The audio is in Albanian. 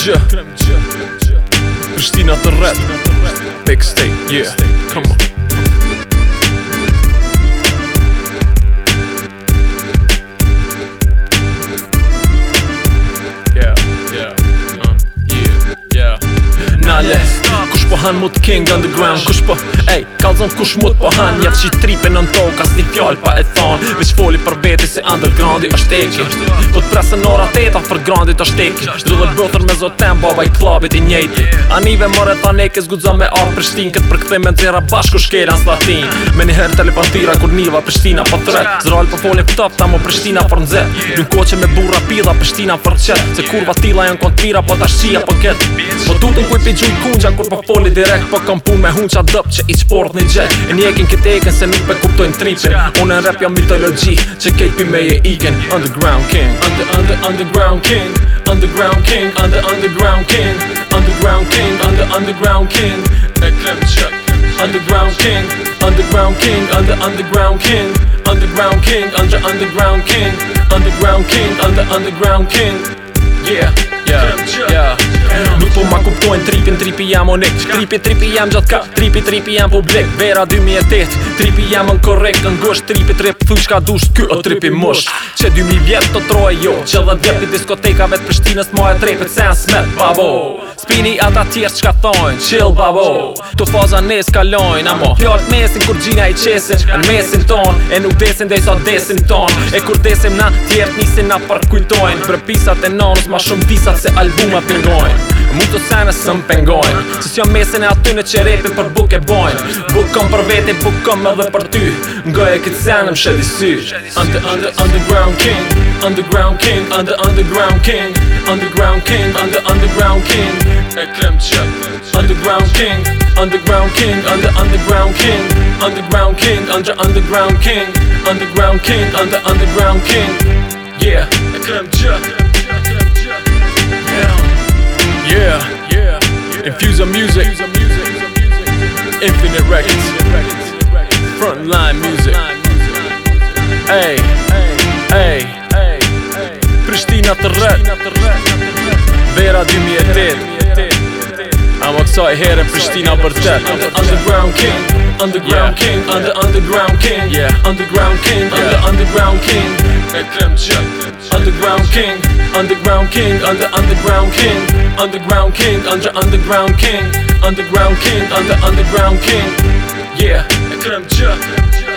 Kremja Pristina the Rap Big State, yeah, come on Yeah, yeah, uh, yeah, yeah Nale po han mut king underground the ground kush po ej kallzon kush mut po han ja vçi tripe non tokas ni fjal pa e thon veç foli për vete se underground as tek po trasa nora teta per grandit as tek do the brother me zotem, baba i club it inje ani ve mora ta ne ke zguzo me ar per shtin ket per me zera bashku shkela as lati me një herë ta le kur niva prishtina shtina po tre zrol po fole top tamo per shtina for nze ju koce me burra pilla prishtina për for çet se kurva tilla jon kontira po tashia po ket po tutu ku pe gjuj kungja, kur po Bolly direkt på kampung med hon sa dopce i sportnice En egen kritiken sen uppe kom to en On Hon en rap, mythologie, ze Så KP mee, je igen Underground king Under, under, underground king Underground king Under, underground king Underground king Under, underground king Underground king Underground king Under, underground king Underground king Under, underground king Underground king Under, underground king Yeah, yeah, yeah po ma kuptojnë Tripin, tripi jam onik Tripi, tripi jam gjatë ka Tripi, tripi jam publik Vera 2008 Tripi jam në korekt Në gush Tripi, trip Thuj shka dush Ky o tripi mosh Që 2000 vjetë të troje jo Që dhe djepi diskotekave të prishtinës Ma e trepet se në smet Babo Spini ata tjerë qka thojnë Chill babo Të faza ne kalojnë Amo Pjallë mesin kur gjinja i qesin Në mesin ton E nuk desin dhe i sa desin ton E kur desim na tjerë nisin na parkujtojnë Për pisat e nonës ma shumë disat se albuma pingojnë Mu të së më pengojnë Se s'jo mesin e aty në që repi për buke bojnë Bukëm për vetin, bukëm edhe për ty Ngoj e këtë sene shedi sy Under, under, underground king Underground king, under, underground king Underground king, underground king under, underground king. Ekrem Çak Underground King Underground King Under Underground King Underground King Under Underground King Underground King Under Underground King Yeah Ekrem Çak Yeah Yeah Yeah Infuser Music Infinite Records Frontline Music Hey Hey Hey Pristina Terret Vera 2008 Amo kësa i herën Prishtina për të the underground king Underground king I'm underground king Underground king I'm underground king E klem që Underground king Underground king I'm underground king Underground king I'm underground king Underground king I'm underground king Yeah E klem që